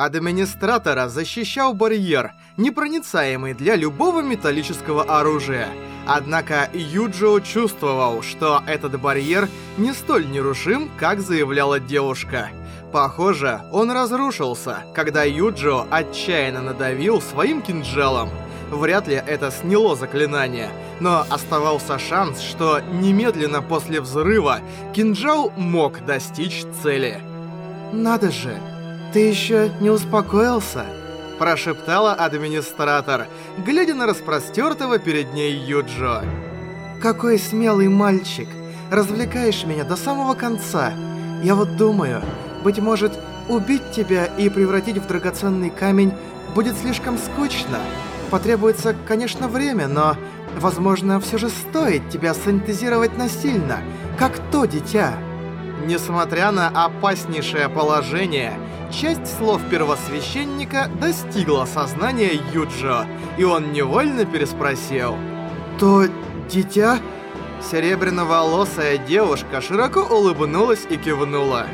Администратора защищал барьер, непроницаемый для любого металлического оружия. Однако Юджио чувствовал, что этот барьер не столь нерушим, как заявляла девушка. Похоже, он разрушился, когда Юджио отчаянно надавил своим кинжалом. Вряд ли это сняло заклинание, но оставался шанс, что немедленно после взрыва кинжал мог достичь цели. «Надо же, ты еще не успокоился?» Прошептала администратор, глядя на распростертого перед ней Юджо. «Какой смелый мальчик! Развлекаешь меня до самого конца. Я вот думаю, быть может, убить тебя и превратить в драгоценный камень будет слишком скучно. Потребуется, конечно, время, но, возможно, все же стоит тебя синтезировать насильно, как то дитя». Несмотря на опаснейшее положение, часть слов первосвященника достигла сознания Юджо, и он невольно переспросил. «То дитя?» Серебряноволосая девушка широко улыбнулась и кивнула.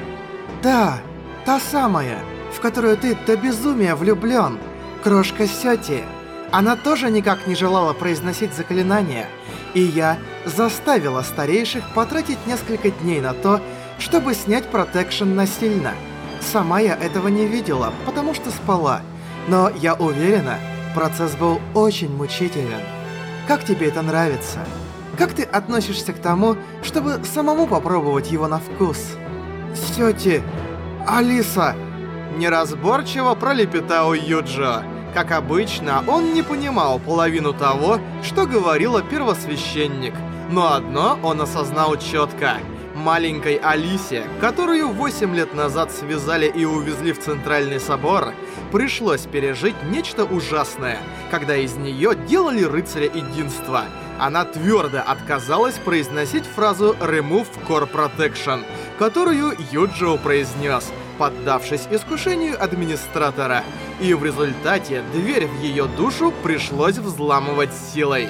«Да, та самая, в которую ты до безумия влюблен, крошка Сёти. Она тоже никак не желала произносить заклинания, и я заставила старейших потратить несколько дней на то, чтобы снять протекшн насильно. Сама я этого не видела, потому что спала. Но я уверена, процесс был очень мучителен. Как тебе это нравится? Как ты относишься к тому, чтобы самому попробовать его на вкус? Сёти, Алиса... Неразборчиво пролепетал Юджо. Как обычно, он не понимал половину того, что говорила первосвященник. Но одно он осознал четко — маленькой Алисе, которую 8 лет назад связали и увезли в Центральный собор, пришлось пережить нечто ужасное, когда из нее делали рыцаря единства. Она твердо отказалась произносить фразу «Remove Core Protection», которую Юджио произнес, поддавшись искушению администратора, и в результате дверь в ее душу пришлось взламывать силой.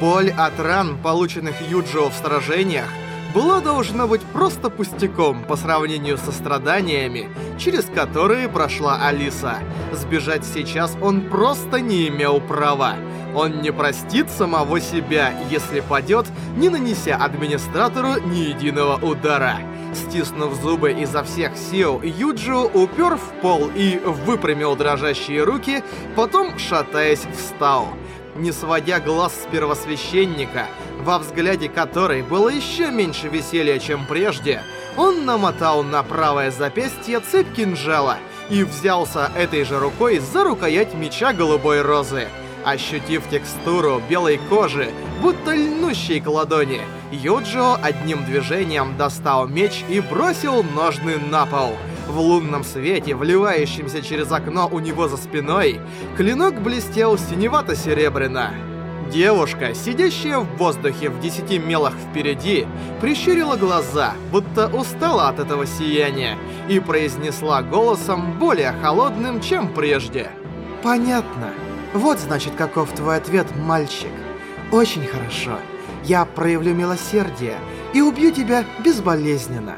Боль от ран, полученных Юджио в сражениях, было должно быть просто пустяком по сравнению со страданиями, через которые прошла Алиса. Сбежать сейчас он просто не имел права. Он не простит самого себя, если падет, не нанеся администратору ни единого удара. Стиснув зубы изо всех сил, Юджио упер в пол и выпрямил дрожащие руки, потом, шатаясь, встал не сводя глаз с первосвященника, во взгляде которой было еще меньше веселья, чем прежде, он намотал на правое запястье цепь кинжала и взялся этой же рукой за рукоять меча голубой розы. Ощутив текстуру белой кожи, будто льнущей к ладони, Юджио одним движением достал меч и бросил ножны на пол — в лунном свете, вливающемся через окно у него за спиной, клинок блестел синевато-серебряно. Девушка, сидящая в воздухе в десяти мелах впереди, прищурила глаза, будто устала от этого сияния, и произнесла голосом более холодным, чем прежде. «Понятно. Вот значит, каков твой ответ, мальчик. Очень хорошо. Я проявлю милосердие и убью тебя безболезненно».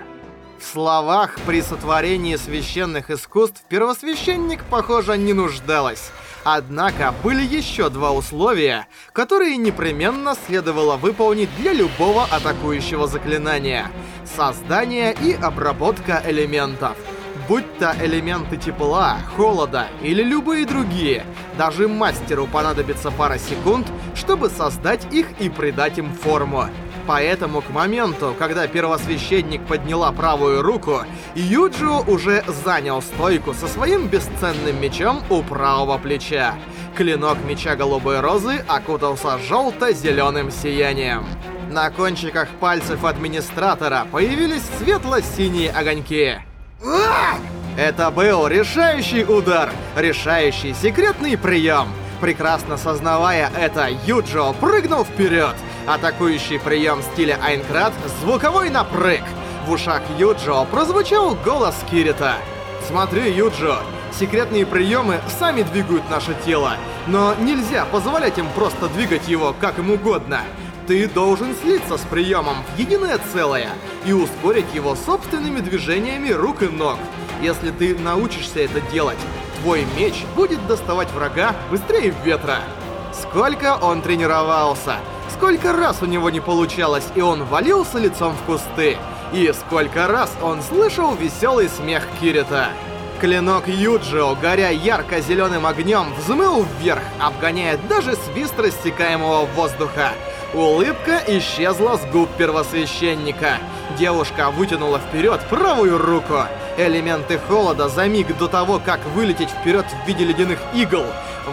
В словах при сотворении священных искусств первосвященник, похоже, не нуждалась. Однако были еще два условия, которые непременно следовало выполнить для любого атакующего заклинания. Создание и обработка элементов. Будь то элементы тепла, холода или любые другие, даже мастеру понадобится пара секунд, чтобы создать их и придать им форму. Поэтому к моменту, когда первосвященник подняла правую руку, Юджио уже занял стойку со своим бесценным мечом у правого плеча. Клинок меча голубой розы окутался желто-зеленым сиянием. На кончиках пальцев администратора появились светло-синие огоньки. Это был решающий удар, решающий секретный прием. Прекрасно сознавая это, Юджио прыгнул вперед — Атакующий прием стиля Айнкрат — звуковой напрыг. В ушах Юджо прозвучал голос Кирита. «Смотри, Юджо, секретные приемы сами двигают наше тело, но нельзя позволять им просто двигать его как им угодно. Ты должен слиться с приемом в единое целое и ускорить его собственными движениями рук и ног. Если ты научишься это делать, твой меч будет доставать врага быстрее ветра. Сколько он тренировался, сколько раз у него не получалось, и он валился лицом в кусты. И сколько раз он слышал веселый смех Кирита. Клинок Юджио, горя ярко-зеленым огнем, взмыл вверх, обгоняя даже свист растекаемого воздуха. Улыбка исчезла с губ первосвященника. Девушка вытянула вперед правую руку. Элементы холода за миг до того, как вылететь вперед в виде ледяных игл,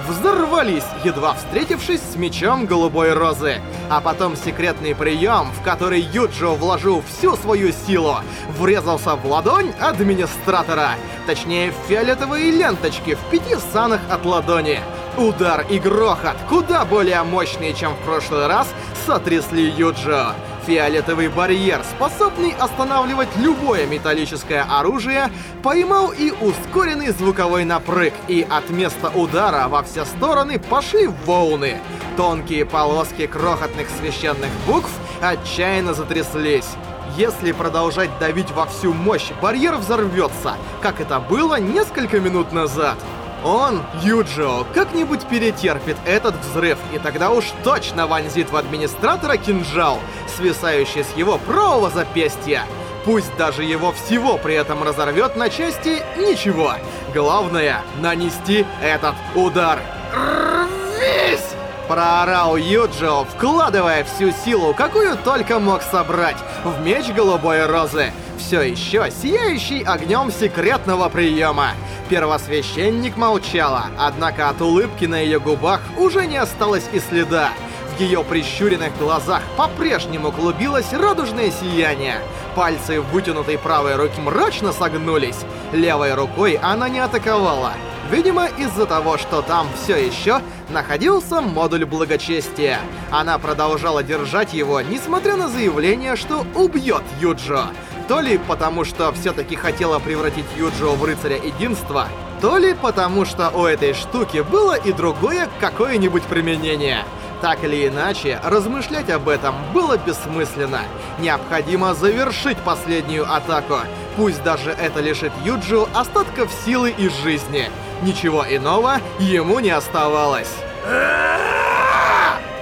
взорвались, едва встретившись с мечом голубой розы. А потом секретный прием, в который Юджио вложил всю свою силу, врезался в ладонь администратора. Точнее, в фиолетовые ленточки в пяти санах от ладони. Удар и грохот, куда более мощные, чем в прошлый раз, сотрясли Юджио. Фиолетовый барьер, способный останавливать любое металлическое оружие, поймал и ускоренный звуковой напрыг, и от места удара во все стороны пошли волны. Тонкие полоски крохотных священных букв отчаянно затряслись. Если продолжать давить во всю мощь, барьер взорвется, как это было несколько минут назад. Он, Юджио, как-нибудь перетерпит этот взрыв, и тогда уж точно вонзит в администратора кинжал, свисающий с его правого запястья. Пусть даже его всего при этом разорвет на части, ничего. Главное — нанести этот удар. Рвись! Проорал Юджио, вкладывая всю силу, какую только мог собрать, в меч голубой розы, все еще сияющий огнем секретного приема. Первосвященник молчала, однако от улыбки на ее губах уже не осталось и следа. В ее прищуренных глазах по-прежнему клубилось радужное сияние. Пальцы вытянутой правой руки мрачно согнулись. Левой рукой она не атаковала. Видимо, из-за того, что там все еще находился модуль благочестия. Она продолжала держать его, несмотря на заявление, что убьет Юджо. То ли потому, что все-таки хотела превратить Юджио в рыцаря единства, то ли потому, что у этой штуки было и другое какое-нибудь применение. Так или иначе, размышлять об этом было бессмысленно. Необходимо завершить последнюю атаку. Пусть даже это лишит Юджио остатков силы и жизни. Ничего иного ему не оставалось.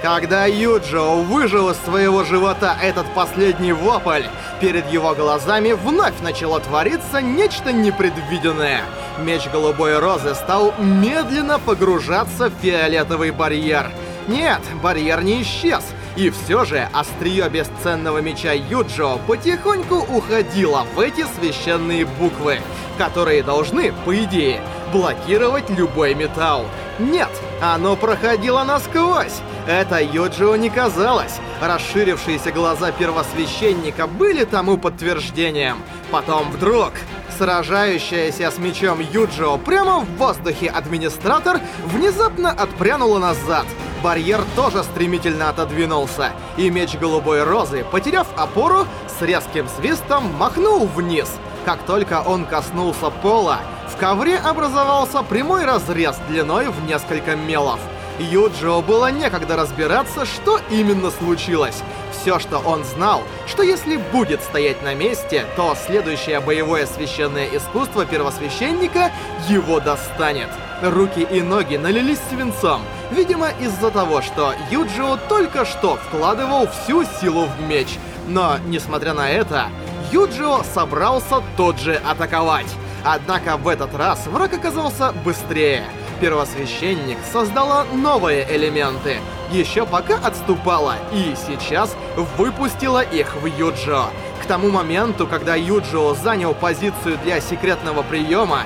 Когда Юджио выжил из своего живота этот последний вопль, перед его глазами вновь начало твориться нечто непредвиденное. Меч Голубой Розы стал медленно погружаться в фиолетовый барьер. Нет, барьер не исчез, и все же острие бесценного меча Юджио потихоньку уходило в эти священные буквы, которые должны, по идее, блокировать любой металл. Нет, оно проходило насквозь. Это Юджио не казалось. Расширившиеся глаза первосвященника были тому подтверждением. Потом вдруг... Сражающаяся с мечом Юджио прямо в воздухе администратор внезапно отпрянула назад. Барьер тоже стремительно отодвинулся, и меч Голубой Розы, потеряв опору, с резким свистом махнул вниз. Как только он коснулся пола, в ковре образовался прямой разрез длиной в несколько мелов. Юджио было некогда разбираться, что именно случилось. Все, что он знал, что если будет стоять на месте, то следующее боевое священное искусство первосвященника его достанет. Руки и ноги налились свинцом, видимо из-за того, что Юджио только что вкладывал всю силу в меч. Но, несмотря на это, Юджио собрался тут же атаковать. Однако в этот раз враг оказался быстрее первосвященник создала новые элементы, еще пока отступала, и сейчас выпустила их в Юджо. К тому моменту, когда Юджо занял позицию для секретного приема,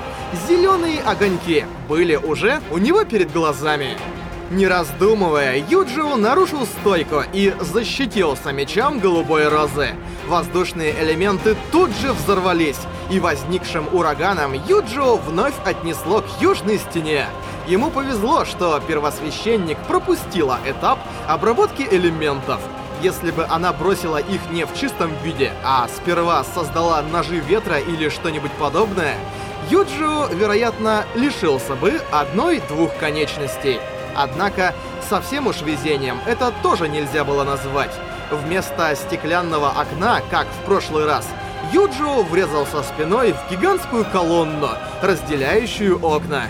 зеленые огоньки были уже у него перед глазами. Не раздумывая, Юджио нарушил стойку и защитился мечом голубой розы. Воздушные элементы тут же взорвались, и возникшим ураганом Юджио вновь отнесло к южной стене. Ему повезло, что первосвященник пропустила этап обработки элементов. Если бы она бросила их не в чистом виде, а сперва создала ножи ветра или что-нибудь подобное, Юджио, вероятно, лишился бы одной-двух конечностей. Однако, совсем уж везением это тоже нельзя было назвать. Вместо стеклянного окна, как в прошлый раз, Юджио врезался спиной в гигантскую колонну, разделяющую окна.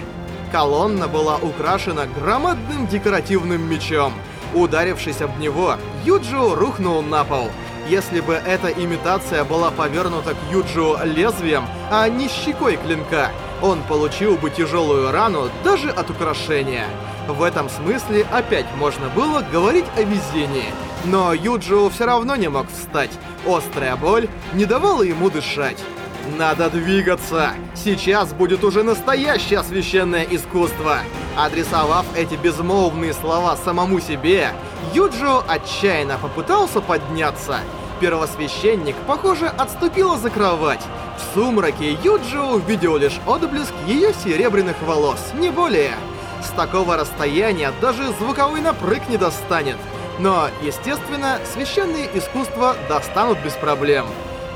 Колонна была украшена громадным декоративным мечом. Ударившись об него, Юджио рухнул на пол. Если бы эта имитация была повернута к Юджио лезвием, а не щекой клинка, он получил бы тяжелую рану даже от украшения. В этом смысле опять можно было говорить о везении. Но Юджио все равно не мог встать. Острая боль не давала ему дышать. Надо двигаться! Сейчас будет уже настоящее священное искусство! Адресовав эти безмолвные слова самому себе, Юджио отчаянно попытался подняться. Первосвященник, похоже, отступила за кровать. В сумраке Юджио увидел лишь отблеск ее серебряных волос, не более. С такого расстояния даже звуковой напрыг не достанет. Но, естественно, священные искусства достанут без проблем.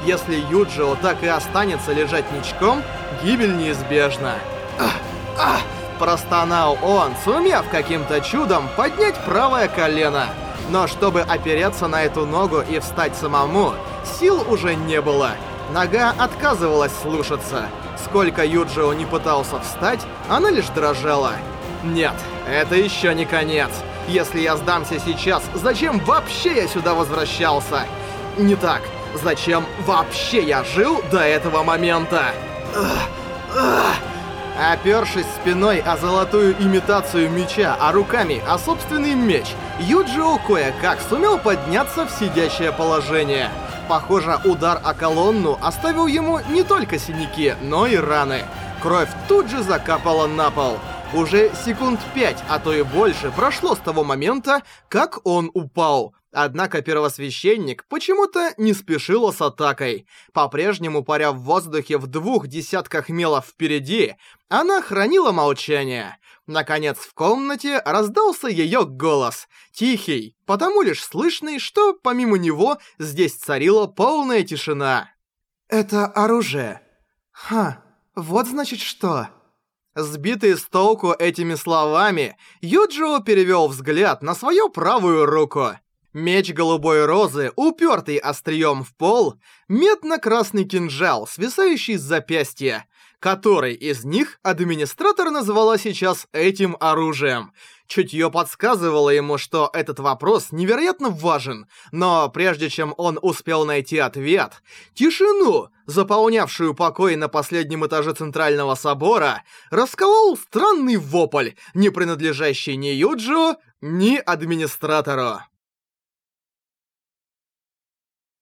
Если Юджио так и останется лежать ничком, гибель неизбежна. Ах, ах, простонал он, сумев каким-то чудом поднять правое колено. Но чтобы опереться на эту ногу и встать самому, сил уже не было. Нога отказывалась слушаться. Сколько Юджио не пытался встать, она лишь дрожала. Нет, это еще не конец. Если я сдамся сейчас, зачем вообще я сюда возвращался? Не так. Зачем вообще я жил до этого момента? Опершись спиной о золотую имитацию меча, а руками о собственный меч, Юджио кое-как сумел подняться в сидящее положение. Похоже, удар о колонну оставил ему не только синяки, но и раны. Кровь тут же закапала на пол. Уже секунд пять, а то и больше, прошло с того момента, как он упал. Однако первосвященник почему-то не спешил с атакой. По-прежнему паря в воздухе в двух десятках мелов впереди, она хранила молчание. Наконец в комнате раздался ее голос. Тихий, потому лишь слышный, что помимо него здесь царила полная тишина. «Это оружие. Ха, вот значит что...» Сбитый с толку этими словами, Юджио перевел взгляд на свою правую руку. Меч голубой розы, упертый острием в пол, медно-красный кинжал, свисающий с запястья. Который из них администратор назвала сейчас этим оружием? Чутье подсказывало ему, что этот вопрос невероятно важен, но прежде чем он успел найти ответ, тишину, заполнявшую покой на последнем этаже Центрального Собора, расколол странный вопль, не принадлежащий ни Юджио, ни администратору.